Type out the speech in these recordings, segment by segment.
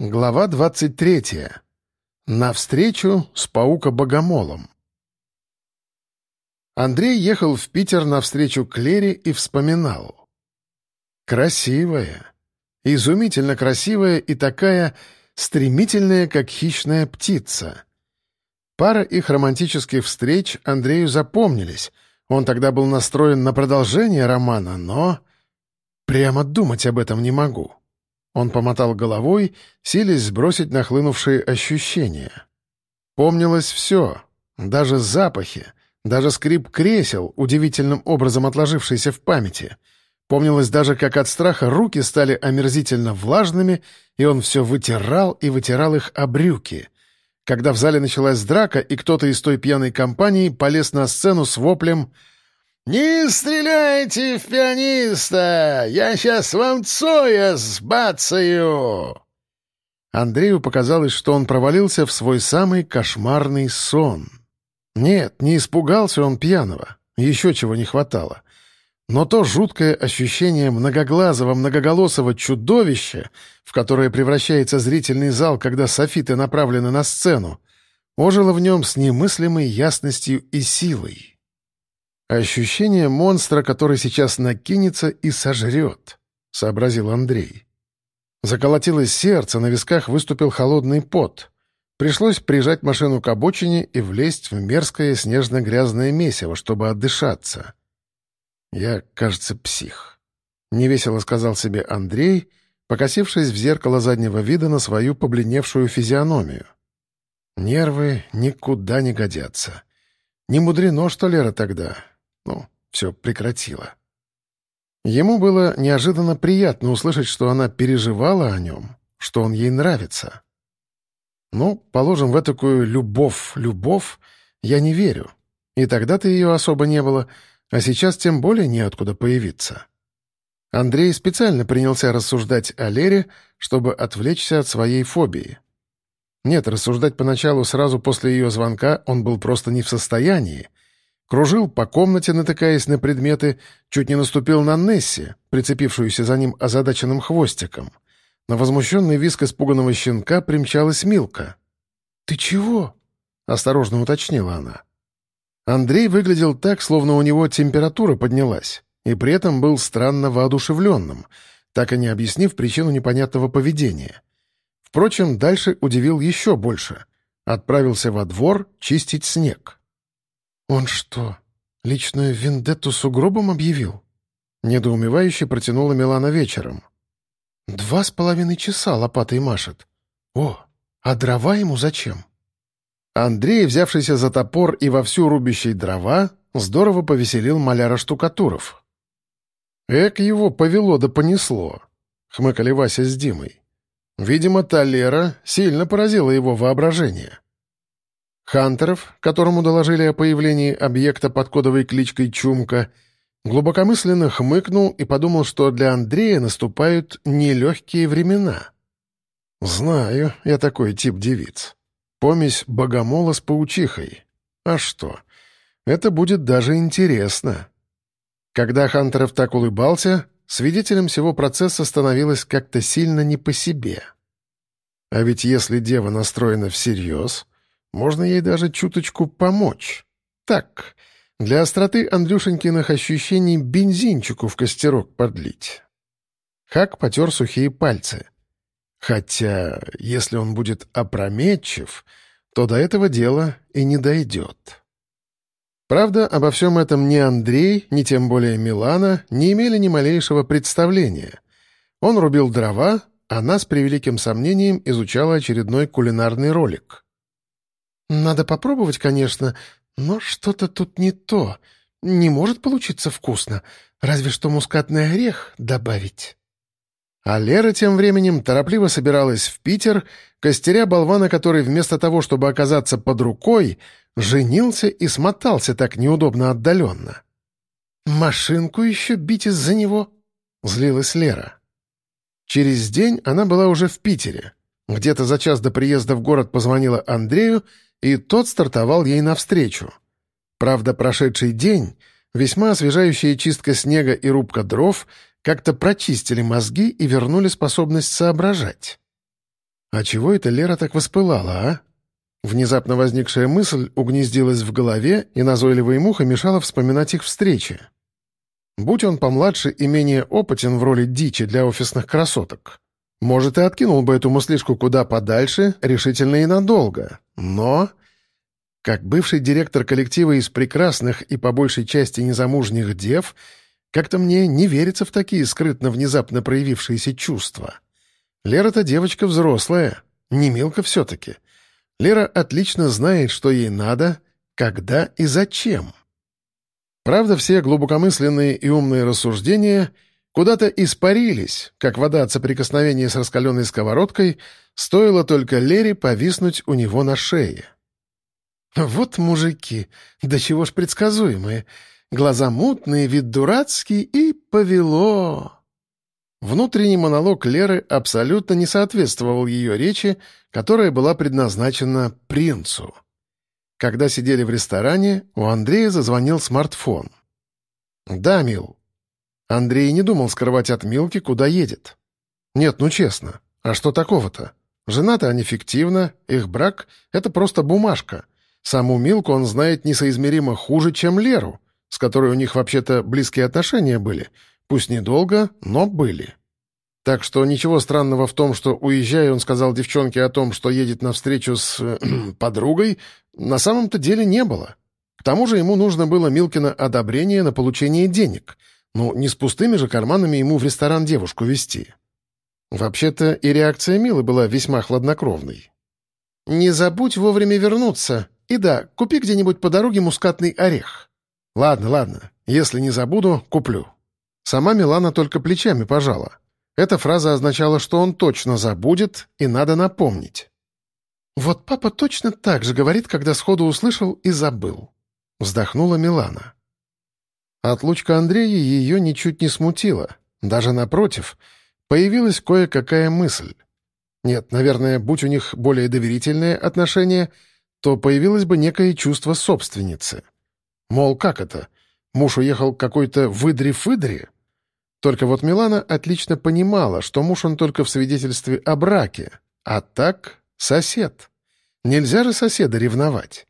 Глава 23. Навстречу с паука-богомолом. Андрей ехал в Питер навстречу Клере и вспоминал. Красивая, изумительно красивая и такая стремительная, как хищная птица. Пара их романтических встреч Андрею запомнились. Он тогда был настроен на продолжение романа, но... Прямо думать об этом не могу. Он помотал головой, силясь сбросить нахлынувшие ощущения. Помнилось все, даже запахи, даже скрип кресел, удивительным образом отложившийся в памяти. Помнилось даже, как от страха руки стали омерзительно влажными, и он все вытирал и вытирал их о брюки. Когда в зале началась драка, и кто-то из той пьяной компании полез на сцену с воплем — «Не стреляйте в пианиста! Я сейчас вам Цоя сбацаю!» Андрею показалось, что он провалился в свой самый кошмарный сон. Нет, не испугался он пьяного, еще чего не хватало. Но то жуткое ощущение многоглазого, многоголосого чудовища, в которое превращается зрительный зал, когда софиты направлены на сцену, ожило в нем с немыслимой ясностью и силой. «Ощущение монстра, который сейчас накинется и сожрет», — сообразил Андрей. Заколотилось сердце, на висках выступил холодный пот. Пришлось прижать машину к обочине и влезть в мерзкое снежно-грязное месиво, чтобы отдышаться. «Я, кажется, псих», — невесело сказал себе Андрей, покосившись в зеркало заднего вида на свою побледневшую физиономию. «Нервы никуда не годятся. Не мудрено, что Лера тогда. Ну, все прекратила. Ему было неожиданно приятно услышать, что она переживала о нем, что он ей нравится. Ну, положим, в такую любовь, любовь я не верю. И тогда-то ее особо не было, а сейчас тем более неоткуда появиться. Андрей специально принялся рассуждать о Лере, чтобы отвлечься от своей фобии. Нет, рассуждать поначалу сразу после ее звонка он был просто не в состоянии, Кружил по комнате, натыкаясь на предметы, чуть не наступил на Несси, прицепившуюся за ним озадаченным хвостиком. На возмущенный виск испуганного щенка примчалась Милка. «Ты чего?» — осторожно уточнила она. Андрей выглядел так, словно у него температура поднялась, и при этом был странно воодушевленным, так и не объяснив причину непонятного поведения. Впрочем, дальше удивил еще больше. Отправился во двор чистить снег. «Он что, личную вендетту с угробом объявил?» Недоумевающе протянула Милана вечером. «Два с половиной часа лопатой машет. О, а дрова ему зачем?» Андрей, взявшийся за топор и вовсю рубящий дрова, здорово повеселил маляра штукатуров. «Эк его повело да понесло», — хмыкали Вася с Димой. Видимо, та Лера сильно поразила его воображение. Хантеров, которому доложили о появлении объекта под кодовой кличкой «Чумка», глубокомысленно хмыкнул и подумал, что для Андрея наступают нелегкие времена. «Знаю, я такой тип девиц. Помесь богомола с паучихой. А что? Это будет даже интересно». Когда Хантеров так улыбался, свидетелем всего процесса становилось как-то сильно не по себе. А ведь если дева настроена всерьез, можно ей даже чуточку помочь. Так, для остроты Андрюшенькиных ощущений бензинчику в костерок подлить. Хак потер сухие пальцы. Хотя, если он будет опрометчив, то до этого дела и не дойдет. Правда, обо всем этом ни Андрей, ни тем более Милана не имели ни малейшего представления. Он рубил дрова, а она с превеликим сомнением изучала очередной кулинарный ролик — «Надо попробовать, конечно, но что-то тут не то. Не может получиться вкусно. Разве что мускатный орех добавить». А Лера тем временем торопливо собиралась в Питер, костеря болвана, который вместо того, чтобы оказаться под рукой, женился и смотался так неудобно отдаленно. «Машинку еще бить из-за него?» — злилась Лера. Через день она была уже в Питере. Где-то за час до приезда в город позвонила Андрею и тот стартовал ей навстречу. Правда, прошедший день, весьма освежающая чистка снега и рубка дров как-то прочистили мозги и вернули способность соображать. А чего это Лера так воспылала, а? Внезапно возникшая мысль угнездилась в голове, и назойливая муха мешала вспоминать их встречи. Будь он помладше и менее опытен в роли дичи для офисных красоток, может, и откинул бы эту мыслишку куда подальше, решительно и надолго. Но, как бывший директор коллектива из прекрасных и по большей части незамужних дев, как-то мне не верится в такие скрытно внезапно проявившиеся чувства. Лера-то девочка взрослая, не милка все-таки — Лера отлично знает, что ей надо, когда и зачем. Правда, все глубокомысленные и умные рассуждения куда-то испарились, как вода от соприкосновения с раскаленной сковородкой, стоило только Лере повиснуть у него на шее. «Вот мужики, да чего ж предсказуемые. Глаза мутные, вид дурацкий, и повело!» Внутренний монолог Леры абсолютно не соответствовал ее речи, которая была предназначена принцу. Когда сидели в ресторане, у Андрея зазвонил смартфон. «Да, Мил». Андрей не думал скрывать от Милки, куда едет. «Нет, ну честно, а что такого-то? Женаты они фиктивно, их брак — это просто бумажка. Саму Милку он знает несоизмеримо хуже, чем Леру, с которой у них вообще-то близкие отношения были, Пусть недолго, но были. Так что ничего странного в том, что, уезжая, он сказал девчонке о том, что едет на встречу с подругой, на самом-то деле не было. К тому же ему нужно было Милкина одобрение на получение денег. Ну, не с пустыми же карманами ему в ресторан девушку вести. Вообще-то и реакция Милы была весьма хладнокровной. «Не забудь вовремя вернуться. И да, купи где-нибудь по дороге мускатный орех». «Ладно, ладно. Если не забуду, куплю». Сама Милана только плечами пожала. Эта фраза означала, что он точно забудет, и надо напомнить. «Вот папа точно так же говорит, когда сходу услышал и забыл», — вздохнула Милана. Отлучка Андрея ее ничуть не смутила. Даже напротив, появилась кое-какая мысль. Нет, наверное, будь у них более доверительные отношения, то появилось бы некое чувство собственницы. Мол, как это? Муж уехал какой-то выдри-фыдри? Только вот Милана отлично понимала, что муж он только в свидетельстве о браке, а так — сосед. Нельзя же соседа ревновать.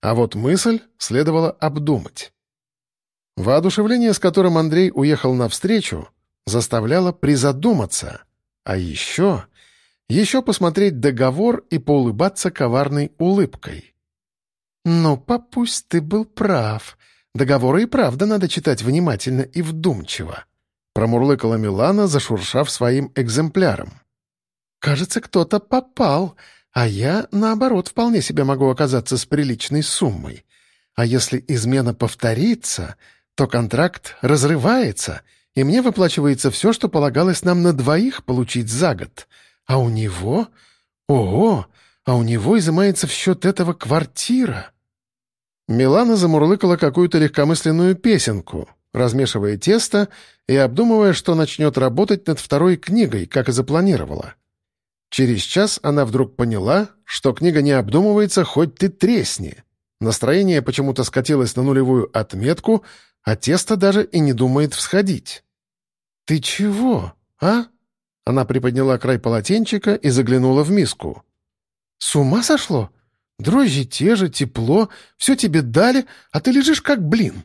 А вот мысль следовало обдумать. Воодушевление, с которым Андрей уехал навстречу, заставляло призадуматься. А еще... Еще посмотреть договор и поулыбаться коварной улыбкой. «Ну, папусь, ты был прав. Договоры и правда надо читать внимательно и вдумчиво», Промурлыкала Милана, зашуршав своим экземпляром. «Кажется, кто-то попал, а я, наоборот, вполне себе могу оказаться с приличной суммой. А если измена повторится, то контракт разрывается, и мне выплачивается все, что полагалось нам на двоих получить за год. А у него... Ого! А у него изымается в счет этого квартира!» Милана замурлыкала какую-то легкомысленную песенку, размешивая тесто и обдумывая, что начнет работать над второй книгой, как и запланировала. Через час она вдруг поняла, что книга не обдумывается, хоть ты тресни. Настроение почему-то скатилось на нулевую отметку, а тесто даже и не думает всходить. «Ты чего, а?» Она приподняла край полотенчика и заглянула в миску. «С ума сошло? Дрожжи те же, тепло, все тебе дали, а ты лежишь как блин».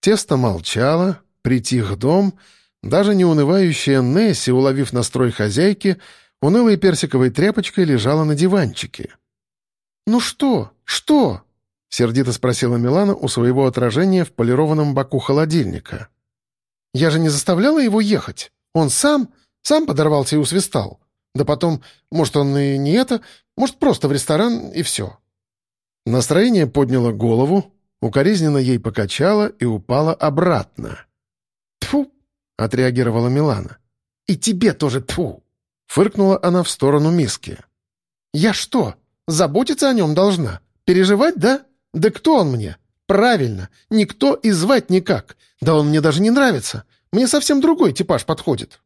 Тесто молчало, притих дом, даже неунывающая Несси, уловив настрой хозяйки, унылой персиковой тряпочкой лежала на диванчике. «Ну что? Что?» — сердито спросила Милана у своего отражения в полированном боку холодильника. «Я же не заставляла его ехать. Он сам, сам подорвался и усвистал. Да потом, может, он и не это, может, просто в ресторан, и все». Настроение подняло голову, Укоризненно ей покачала и упала обратно. «Тьфу!» — отреагировала Милана. «И тебе тоже тьфу!» — фыркнула она в сторону миски. «Я что, заботиться о нем должна? Переживать, да? Да кто он мне? Правильно, никто и звать никак. Да он мне даже не нравится. Мне совсем другой типаж подходит».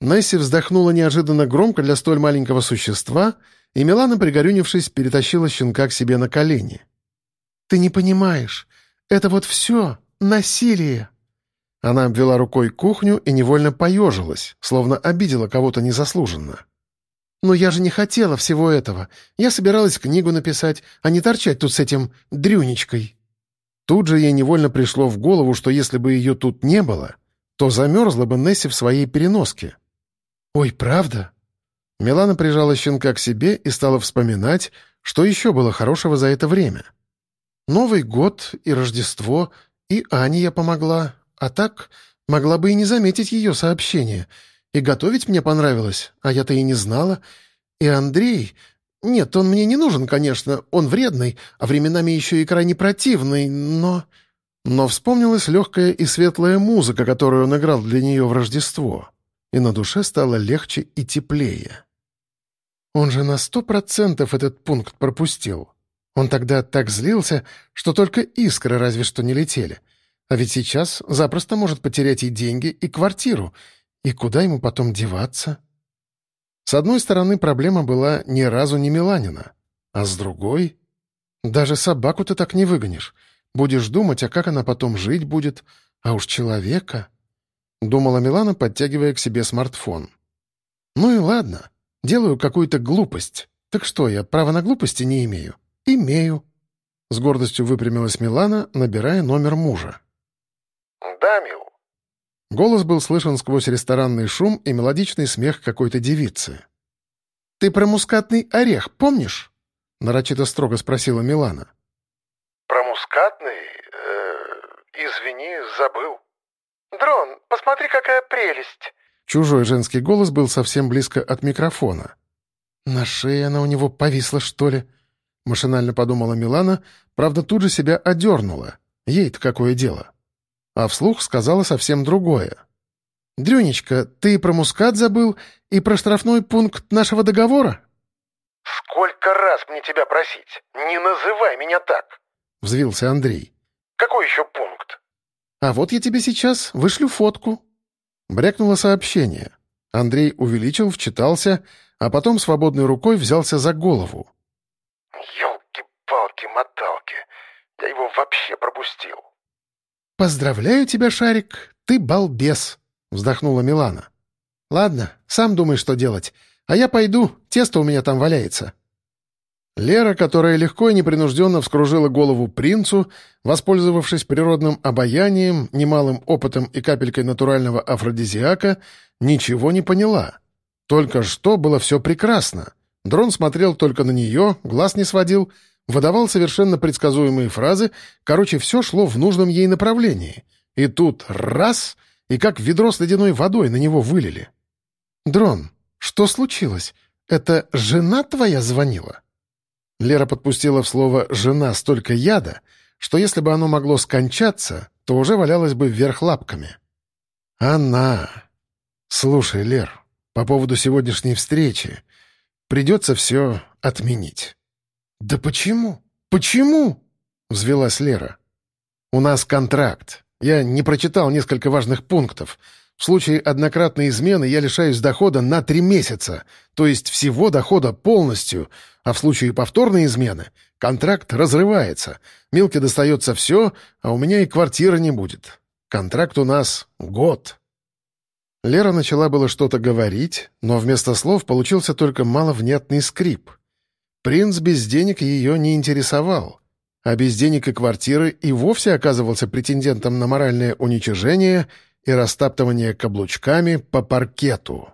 Несси вздохнула неожиданно громко для столь маленького существа, и Милана, пригорюнившись, перетащила щенка к себе на колени. Ты не понимаешь. Это вот все насилие». Она обвела рукой кухню и невольно поежилась, словно обидела кого-то незаслуженно. «Но я же не хотела всего этого. Я собиралась книгу написать, а не торчать тут с этим дрюнечкой». Тут же ей невольно пришло в голову, что если бы ее тут не было, то замерзла бы Несси в своей переноске. «Ой, правда?» Милана прижала щенка к себе и стала вспоминать, что еще было хорошего за это время. «Новый год и Рождество, и Ане я помогла, а так могла бы и не заметить ее сообщение». И готовить мне понравилось, а я-то и не знала. И Андрей... Нет, он мне не нужен, конечно, он вредный, а временами еще и крайне противный, но... Но вспомнилась легкая и светлая музыка, которую он играл для нее в Рождество, и на душе стало легче и теплее. Он же на сто процентов этот пункт пропустил. Он тогда так злился, что только искры разве что не летели. А ведь сейчас запросто может потерять и деньги, и квартиру, и куда ему потом деваться? С одной стороны, проблема была ни разу не Миланина, а с другой... Даже собаку ты так не выгонишь. Будешь думать, а как она потом жить будет, а уж человека... Думала Милана, подтягивая к себе смартфон. «Ну и ладно, делаю какую-то глупость. Так что, я права на глупости не имею?» «Имею». С гордостью выпрямилась Милана, набирая номер мужа. «Да, Мил, Голос был слышен сквозь ресторанный шум и мелодичный смех какой-то девицы. «Ты про мускатный орех помнишь?» — нарочито строго спросила Милана. «Про мускатный? Э, извини, забыл». «Дрон, посмотри, какая прелесть!» Чужой женский голос был совсем близко от микрофона. «На шее она у него повисла, что ли?» — машинально подумала Милана, правда, тут же себя одернула. Ей-то какое дело? А вслух сказала совсем другое. «Дрюнечка, ты про мускат забыл и про штрафной пункт нашего договора?» «Сколько раз мне тебя просить? Не называй меня так!» — взвился Андрей. «Какой еще пункт?» «А вот я тебе сейчас вышлю фотку». Брякнуло сообщение. Андрей увеличил, вчитался, а потом свободной рукой взялся за голову. «Елки-палки-моталки! Я его вообще пропустил!» «Поздравляю тебя, Шарик, ты балбес», — вздохнула Милана. «Ладно, сам думай, что делать, а я пойду, тесто у меня там валяется». Лера, которая легко и непринужденно вскружила голову принцу, воспользовавшись природным обаянием, немалым опытом и капелькой натурального афродизиака, ничего не поняла. Только что было все прекрасно. Дрон смотрел только на нее, глаз не сводил — выдавал совершенно предсказуемые фразы, короче, все шло в нужном ей направлении. И тут раз — и как ведро с ледяной водой на него вылили. «Дрон, что случилось? Это жена твоя звонила?» Лера подпустила в слово «жена» столько яда, что если бы оно могло скончаться, то уже валялось бы вверх лапками. «Она...» «Слушай, Лер, по поводу сегодняшней встречи придется все отменить». «Да почему? Почему?» — взвелась Лера. «У нас контракт. Я не прочитал несколько важных пунктов. В случае однократной измены я лишаюсь дохода на три месяца, то есть всего дохода полностью, а в случае повторной измены контракт разрывается. Милке достается все, а у меня и квартиры не будет. Контракт у нас год». Лера начала было что-то говорить, но вместо слов получился только маловнятный скрип — Принц без денег ее не интересовал, а без денег и квартиры и вовсе оказывался претендентом на моральное уничижение и растаптывание каблучками по паркету.